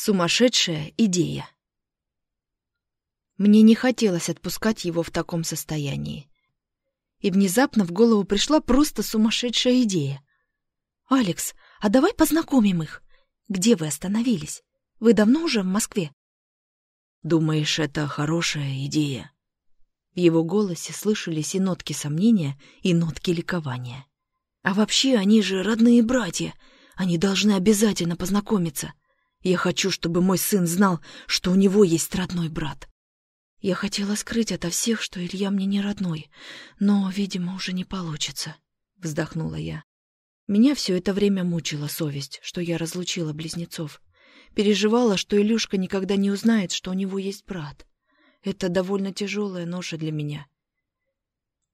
Сумасшедшая идея. Мне не хотелось отпускать его в таком состоянии. И внезапно в голову пришла просто сумасшедшая идея. «Алекс, а давай познакомим их. Где вы остановились? Вы давно уже в Москве?» «Думаешь, это хорошая идея?» В его голосе слышались и нотки сомнения, и нотки ликования. «А вообще, они же родные братья. Они должны обязательно познакомиться. Я хочу, чтобы мой сын знал, что у него есть родной брат. Я хотела скрыть ото всех, что Илья мне не родной, но, видимо, уже не получится, — вздохнула я. Меня все это время мучила совесть, что я разлучила близнецов. Переживала, что Илюшка никогда не узнает, что у него есть брат. Это довольно тяжелая ноша для меня.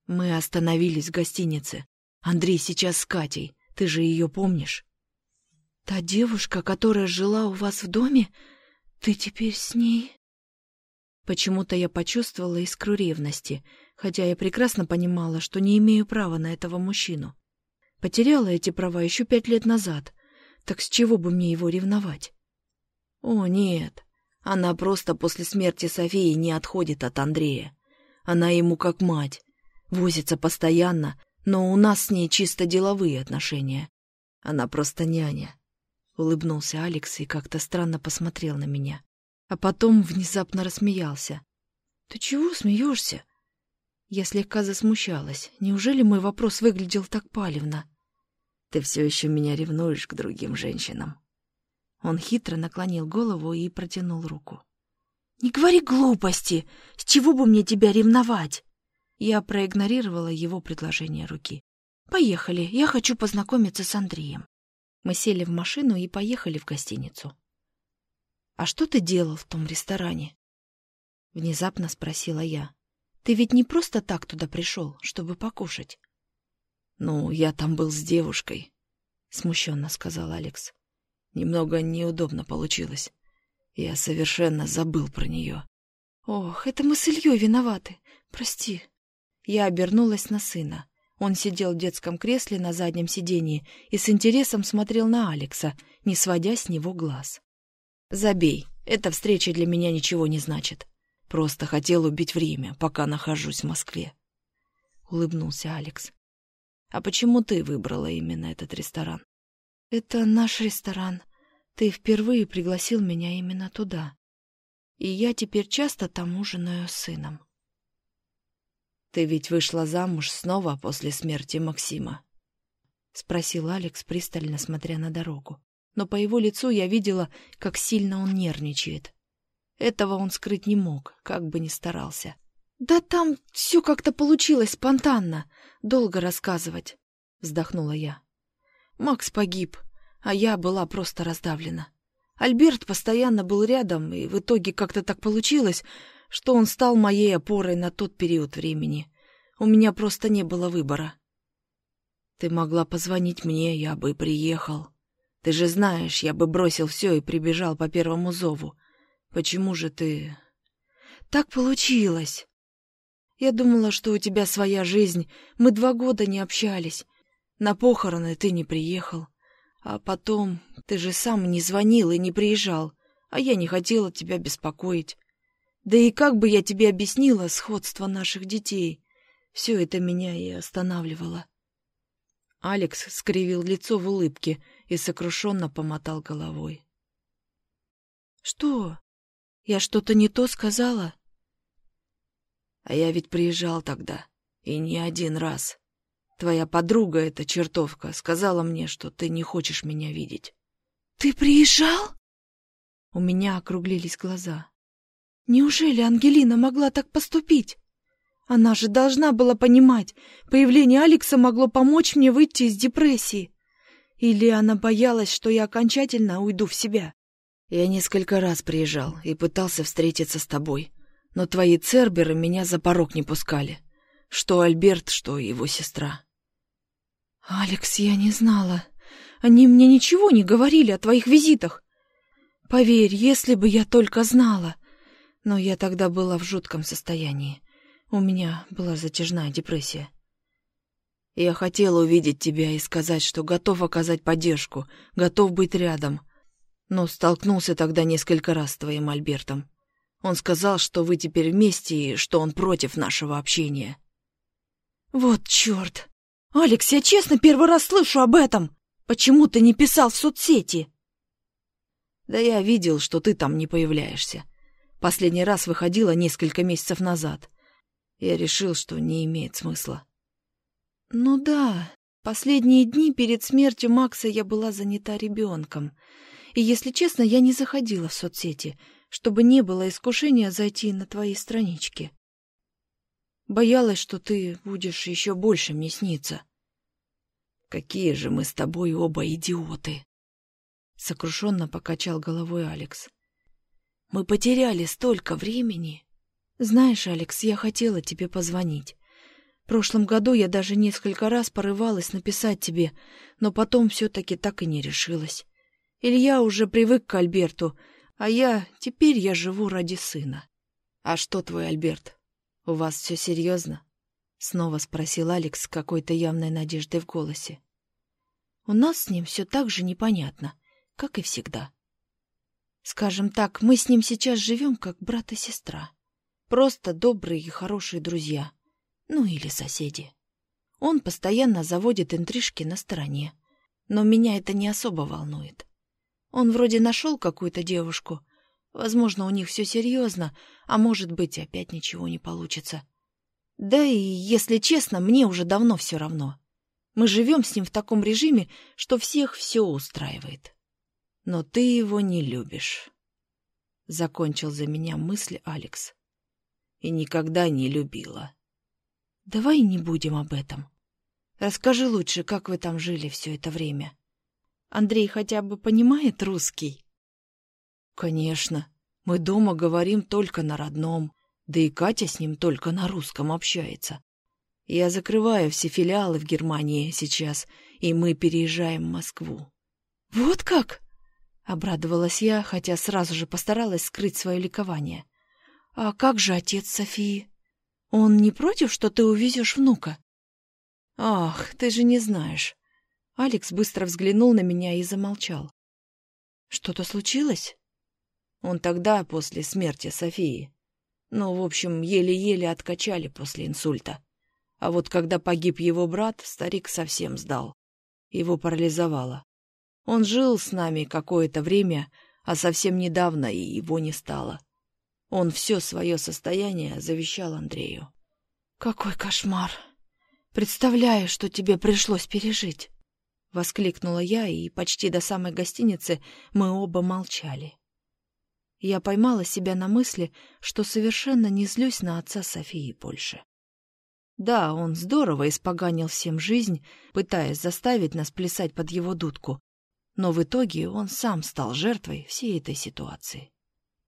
Мы остановились в гостинице. Андрей сейчас с Катей. Ты же ее помнишь? «Та девушка, которая жила у вас в доме, ты теперь с ней?» Почему-то я почувствовала искру ревности, хотя я прекрасно понимала, что не имею права на этого мужчину. Потеряла эти права еще пять лет назад, так с чего бы мне его ревновать? О, нет, она просто после смерти Софии не отходит от Андрея. Она ему как мать, возится постоянно, но у нас с ней чисто деловые отношения. Она просто няня. — улыбнулся Алекс и как-то странно посмотрел на меня. А потом внезапно рассмеялся. «Ты чего смеешься?» Я слегка засмущалась. Неужели мой вопрос выглядел так палевно? «Ты все еще меня ревнуешь к другим женщинам». Он хитро наклонил голову и протянул руку. «Не говори глупости! С чего бы мне тебя ревновать?» Я проигнорировала его предложение руки. «Поехали, я хочу познакомиться с Андреем». Мы сели в машину и поехали в гостиницу. «А что ты делал в том ресторане?» Внезапно спросила я. «Ты ведь не просто так туда пришел, чтобы покушать?» «Ну, я там был с девушкой», — смущенно сказал Алекс. «Немного неудобно получилось. Я совершенно забыл про нее». «Ох, это мы с Ильей виноваты. Прости». Я обернулась на сына. Он сидел в детском кресле на заднем сиденье и с интересом смотрел на Алекса, не сводя с него глаз. «Забей, эта встреча для меня ничего не значит. Просто хотел убить время, пока нахожусь в Москве». Улыбнулся Алекс. «А почему ты выбрала именно этот ресторан?» «Это наш ресторан. Ты впервые пригласил меня именно туда. И я теперь часто там ужинаю с сыном». «Ты ведь вышла замуж снова после смерти Максима?» — спросил Алекс, пристально смотря на дорогу. Но по его лицу я видела, как сильно он нервничает. Этого он скрыть не мог, как бы ни старался. «Да там все как-то получилось спонтанно. Долго рассказывать», — вздохнула я. «Макс погиб, а я была просто раздавлена. Альберт постоянно был рядом, и в итоге как-то так получилось, что он стал моей опорой на тот период времени. У меня просто не было выбора. Ты могла позвонить мне, я бы приехал. Ты же знаешь, я бы бросил все и прибежал по первому зову. Почему же ты... Так получилось. Я думала, что у тебя своя жизнь. Мы два года не общались. На похороны ты не приехал. А потом ты же сам не звонил и не приезжал, а я не хотела тебя беспокоить. Да и как бы я тебе объяснила сходство наших детей? Все это меня и останавливало. Алекс скривил лицо в улыбке и сокрушенно помотал головой. «Что? Я что-то не то сказала?» «А я ведь приезжал тогда, и не один раз. Твоя подруга, эта чертовка, сказала мне, что ты не хочешь меня видеть». «Ты приезжал?» У меня округлились глаза. Неужели Ангелина могла так поступить? Она же должна была понимать, появление Алекса могло помочь мне выйти из депрессии. Или она боялась, что я окончательно уйду в себя? Я несколько раз приезжал и пытался встретиться с тобой, но твои церберы меня за порог не пускали. Что Альберт, что его сестра. Алекс, я не знала. Они мне ничего не говорили о твоих визитах. Поверь, если бы я только знала. Но я тогда была в жутком состоянии. У меня была затяжная депрессия. Я хотел увидеть тебя и сказать, что готов оказать поддержку, готов быть рядом. Но столкнулся тогда несколько раз с твоим Альбертом. Он сказал, что вы теперь вместе и что он против нашего общения. Вот черт! Алекс, я честно первый раз слышу об этом. Почему ты не писал в соцсети? Да я видел, что ты там не появляешься. Последний раз выходила несколько месяцев назад. Я решил, что не имеет смысла. Ну да, последние дни перед смертью Макса я была занята ребенком. И, если честно, я не заходила в соцсети, чтобы не было искушения зайти на твои странички. Боялась, что ты будешь еще больше мне сниться. Какие же мы с тобой оба идиоты! Сокрушенно покачал головой Алекс. Мы потеряли столько времени. Знаешь, Алекс, я хотела тебе позвонить. В прошлом году я даже несколько раз порывалась написать тебе, но потом все-таки так и не решилась. Илья уже привык к Альберту, а я... Теперь я живу ради сына. — А что твой Альберт? У вас все серьезно? — снова спросил Алекс с какой-то явной надеждой в голосе. — У нас с ним все так же непонятно, как и всегда. Скажем так, мы с ним сейчас живем как брат и сестра. Просто добрые и хорошие друзья. Ну или соседи. Он постоянно заводит интрижки на стороне. Но меня это не особо волнует. Он вроде нашел какую-то девушку. Возможно, у них все серьезно, а может быть, опять ничего не получится. Да и, если честно, мне уже давно все равно. Мы живем с ним в таком режиме, что всех все устраивает. Но ты его не любишь. Закончил за меня мысль Алекс. И никогда не любила. Давай не будем об этом. Расскажи лучше, как вы там жили все это время. Андрей хотя бы понимает русский? Конечно. Мы дома говорим только на родном, да и Катя с ним только на русском общается. Я закрываю все филиалы в Германии сейчас, и мы переезжаем в Москву. Вот как? Обрадовалась я, хотя сразу же постаралась скрыть свое ликование. А как же отец Софии? Он не против, что ты увезешь внука? Ах, ты же не знаешь. Алекс быстро взглянул на меня и замолчал. Что-то случилось? Он тогда, после смерти Софии. Ну, в общем, еле-еле откачали после инсульта. А вот когда погиб его брат, старик совсем сдал. Его парализовало. Он жил с нами какое-то время, а совсем недавно и его не стало. Он все свое состояние завещал Андрею. «Какой кошмар! Представляю, что тебе пришлось пережить!» Воскликнула я, и почти до самой гостиницы мы оба молчали. Я поймала себя на мысли, что совершенно не злюсь на отца Софии больше. Да, он здорово испоганил всем жизнь, пытаясь заставить нас плясать под его дудку, но в итоге он сам стал жертвой всей этой ситуации.